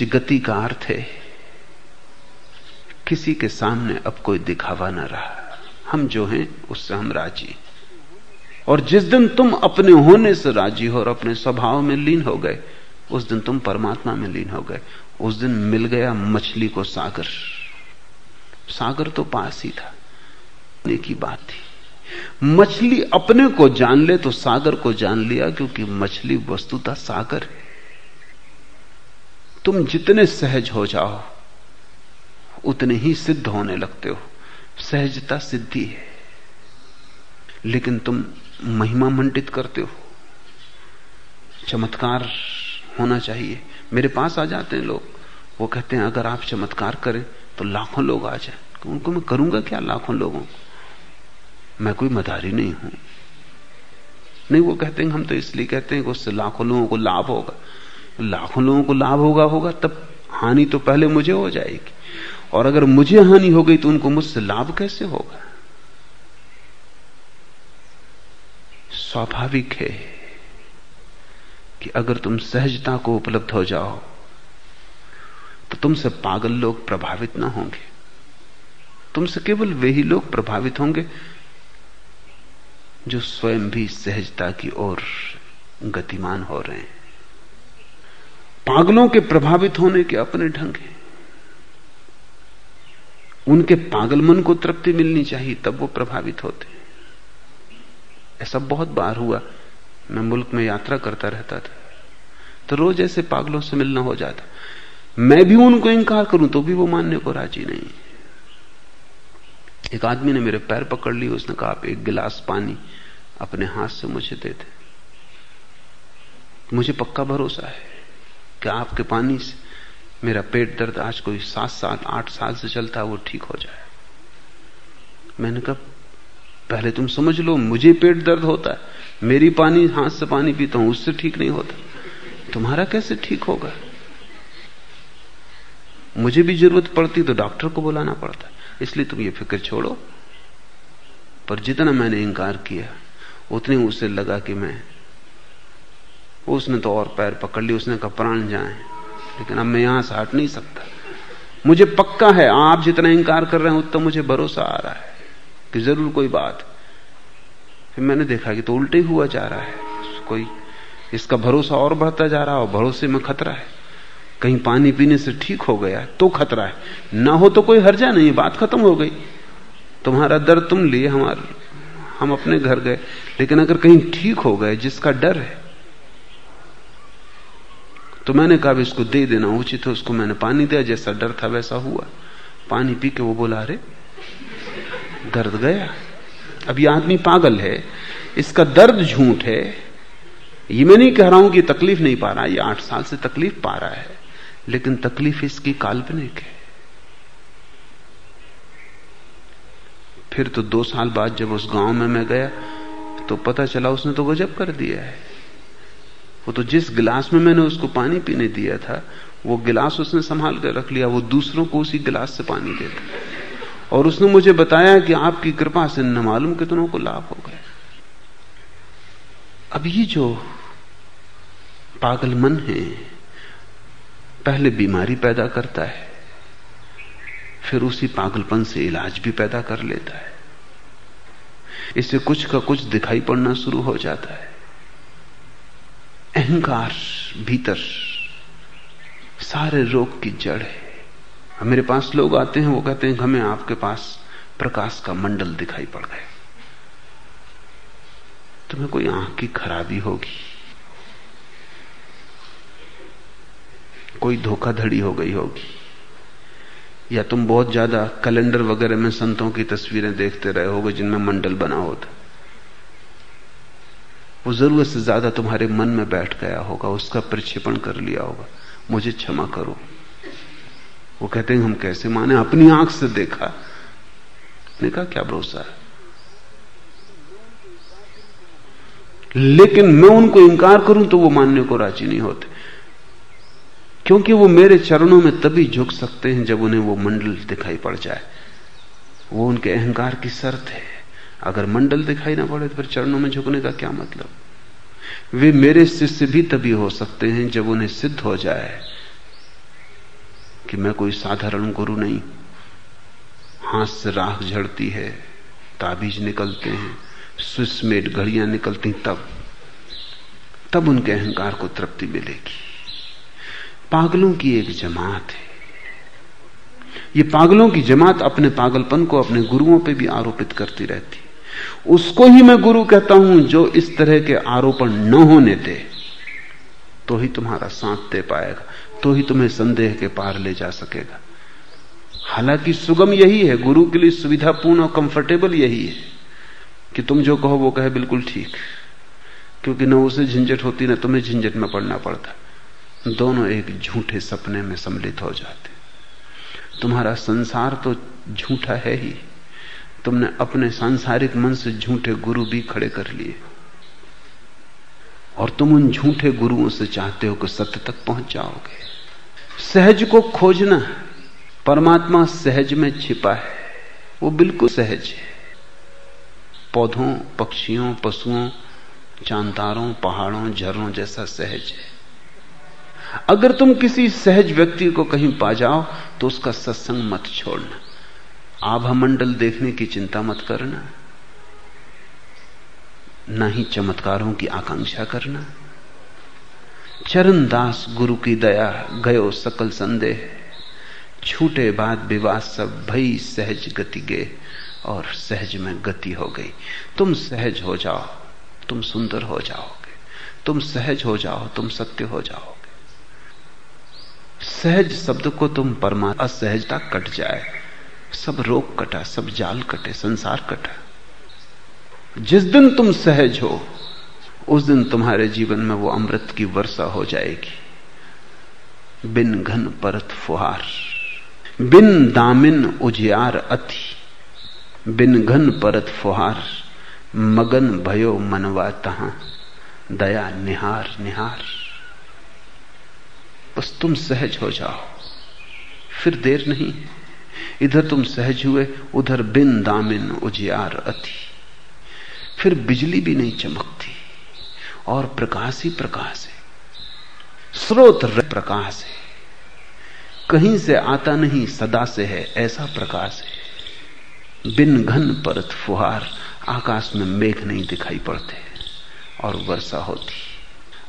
निज गति का अर्थ है। किसी के सामने अब कोई दिखावा ना रहा। हम जो हैं, उससे हम राज़ी। और जिस दिन तुम अपने होने से राज़ी हो और अपने स्वभाव में लीन हो गए, उस दिन तुम परमात्मा में लीन हो गए। उस दिन मिल गया मछली को सागर। सागर तो पास ही था। की बात थी। मछली अपने को जान ले तो सागर को जान लिया, क्योंकि मछली वस्तुता सागर है। तुम जितने सहज हो जाओ, उतने ही सिद्ध होने लगते हो। सहजता सिद्धि है। लेकिन तुम महिमा मंडित करते हो। चमत्कार होना चाहिए। मेरे पास आ जाते हैं लोग। वो कहते हैं, अगर आप चमत्कार करें तो लाखों लोग आ जाए। उनको मैं करूँगा क्या लाखों लोगों को? मैं कोई मदारी नहीं हूँ। नहीं, वो कहते हैं, हम तो इसलिए कहते हैं कि उससे लाखों लोगों को लाभ होगा। लाखों लोगों को लाभ होगा होगा, तब हानि तो पहले मुझे हो जाएगी। और अगर मुझे हानि हो गई तो उनको मुझसे लाभ कैसे होगा? स्वाभाविक है कि अगर तुम सहजता को उपलब्ध हो जाओ तो तुमसे पागल लोग प्रभावित ना होंगे। तुमसे केवल वे ही लोग प्रभावित होंगे जो स्वयं भी सहजता की ओर गतिमान हो रहे हैं। पागलों के प्रभावित होने के अपने ढंग हैं। उनके पागल मन को तृप्ति मिलनी चाहिए, तब वो प्रभावित होते ऐसा बहुत बार हुआ, मैं मुल्क में यात्रा करता रहता था तो रोज ऐसे पागलों से मिलना हो जाता। मैं भी उनको इंकार करूँ तो भी वो मानने को राज़ी नहीं एक आदमी ने मेरे पैर पकड़ लिए, उसने कहा, आप एक गिलास पानी अपने हाथ से मुझे दे दे। मुझे पक्का भरोसा है। कि आपके पानी से मेरा पेट दर्द आज कोई सात सात, आठ साल से चलता है, वो ठीक हो जाए। मैंने कहा, पहले तुम समझ लो, मुझे पेट दर्द होता है, मेरी पानी, हाथ से पानी पीता हूँ, उससे ठीक नहीं होता। तुम्हारा कैसे ठीक होगा? मुझे भी ज़रूरत पड़ती तो डॉक्टर को बुलाना पड़ता इसलिए तुम ये फ़िक्र छोड़ो। पर जितना मैंने इंकार किया, उतने उसे लगा कि मैं उसने तो और पैर पकड़ ली उसने कहा, प्राण जाए। लेकिन अब मैं यहाँ से हट नहीं सकता। मुझे पक्का है, आप जितना इंकार कर रहे हैं, उतना मुझे भरोसा आ रहा है कि ज़रूर कोई बात। फिर मैंने देखा कि तो उल्टे हुआ जा रहा है। कोई इसका भरोसा और बढ़ता जा रहा है और भरोसे में खतरा है। कहीं पानी पीने से ठीक हो गया तो खतरा है। ना हो तो कोई हर्जा नहीं, बात खत्म हो गई। तुम्हारा दर्द तुम लिए, हमारे हम अपने घर गए। लेकिन अगर कहीं ठीक हो गए, जिसका डर है तो मैंने कहा इसको दे देना, उचित है, उसको मैंने पानी दिया, जैसा डर था वैसा हुआ। पानी पी के वो बोला, अरे, दर्द गया। अब ये आदमी पागल है, इसका दर्द झूठ है। ये मैं नहीं कह रहा हूँ कि तकलीफ़ नहीं पा रहा, ये आठ साल से तकलीफ़ पा रहा है, लेकिन तकलीफ़ इसकी काल्पनिक है। फिर तो दो साल बाद जब उस गाँव में मैं गया तो पता चला उसने तो गजब कर दिया है। वो तो जिस गिलास में मैंने उसको पानी पीने दिया था, वो गिलास उसने संभाल कर रख लिया, वो दूसरों को उसी गिलास से पानी देता और उसने मुझे बताया कि आपकी कृपा से न मालूम कितनों को लाभ हो गया अब ये जो पागल मन है, पहले बीमारी पैदा करता है, फिर उसी पागलपन से इलाज भी पैदा कर लेता है। इससे कुछ का कुछ दिखाई पड़ना शुरू हो जाता है। अहंकार भीतर सारे रोग की जड़ है। मेरे पास लोग आते हैं, वो कहते हैं, हमें आपके पास प्रकाश का मंडल दिखाई पड़ गया। तुम्हें कोई आँख की खराबी होगी, कोई धोखाधड़ी हो गई होगी, या तुम बहुत ज़्यादा कैलेंडर वगैरह में संतों की तस्वीरें देखते रहे होगे जिनमें मंडल बना होता। वो ज़रूरत से ज़्यादा तुम्हारे मन में बैठ गया होगा, उसका प्रक्षेपण कर लिया होगा। मुझे क्षमा करो। वो कहते हैं, हम कैसे माने? अपनी आँख से देखा। ने कहा, क्या भरोसा है? लेकिन मैं उनको इंकार करूँ तो वो मानने को राज़ी नहीं होते। क्योंकि वो मेरे चरणों में तभी झुक सकते हैं जब उन्हें वो मंडल दिखाई पड़ जाए। वो उनके अहंकार की शर्त है। अगर मंडल दिखाई ना पड़े तो फिर चरणों में झुकने का क्या मतलब? वे मेरे शिष्य भी तभी हो सकते हैं जब उन्हें सिद्ध हो जाए कि मैं कोई साधारण गुरु नहीं। हाथ से राख झड़ती है, ताबीज निकलते हैं स्विस मेड घड़ियाँ निकलती तब तब उनके अहंकार को तृप्ति मिलेगी। पागलों की एक जमात है। ये पागलों की जमात अपने पागलपन को अपने गुरुओं पे भी आरोपित करती रहती। उसको ही मैं गुरु कहता हूँ, जो इस तरह के आरोपण न होने दे तो ही तुम्हारा साथ दे पाएगा तो ही तुम्हें संदेह के पार ले जा सकेगा। हालाँकि सुगम यही है, गुरु के लिए सुविधापूर्ण और कंफर्टेबल यही है, कि तुम जो कहो वो कहे बिल्कुल ठीक, क्योंकि न उसे झंझट होती, न तुम्हें झंझट में पड़ना पड़ता। दोनों एक झूठे सपने में सम्मिलित हो जाते। तुम्हारा संसार तो झूठा है ही। तुमने अपने सांसारिक मन से झूठे गुरु भी खड़े कर लिए। और तुम उन झूठे गुरुओं से चाहते हो कि सत्य तक पहुँच जाओगे सहज को खोजना, परमात्मा सहज में छिपा है, वो बिल्कुल सहज है। पौधों, पक्षियों, पशुओं, चांतारों, पहाड़ों झरों जैसा सहज है। अगर तुम किसी सहज व्यक्ति को कहीं पा जाओ तो उसका सत्संग मत छोड़ना। आभा मंडल देखने की चिंता मत करना। ना ही चमत्कारों की आकांक्षा करना। चरण दास गुरु की दया, गयो सकल संदेह। छूटे बाद विवाद सब भई सहज गति गे, और सहज में गति हो गई। तुम सहज हो जाओ, तुम सुंदर हो जाओगे। तुम सहज हो जाओ, तुम सत्य हो जाओगे। सहज शब्द को तुम परमात्मा, असहजता कट जाए। सब रोग कटा, सब जाल कटे, संसार कटा। जिस दिन तुम सहज हो, उस दिन तुम्हारे जीवन में वो अमृत की वर्षा हो जाएगी। बिन घन परत फुहार, बिन दामिन उजियार अति, बिन घन परत फुहार, मगन भयो मनवा तहा, दया निहार निहार। बस तुम सहज हो जाओ, फिर देर नहीं। इधर तुम सहज हुए, उधर बिन दामिन उजियार अति। फिर बिजली भी नहीं चमकती, और प्रकाश ही प्रकाश है। स्रोत प्रकाश है। कहीं से आता नहीं, सदा से है, ऐसा प्रकाश है। बिन घन परत फुहार, आकाश में मेघ नहीं दिखाई पड़ते, और वर्षा होती।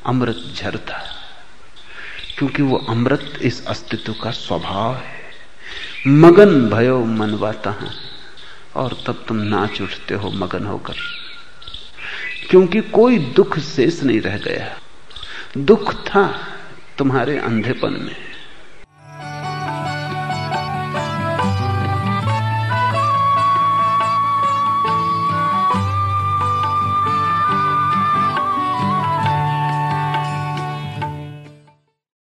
अमृत झरता, क्योंकि वो अमृत इस अस्तित्व का स्वभाव है। मगन भयो मनवाता है और तब तुम नाच उठते हो मगन होकर। क्योंकि कोई दुख शेष नहीं रह गया। दुख था तुम्हारे अंधेपन में।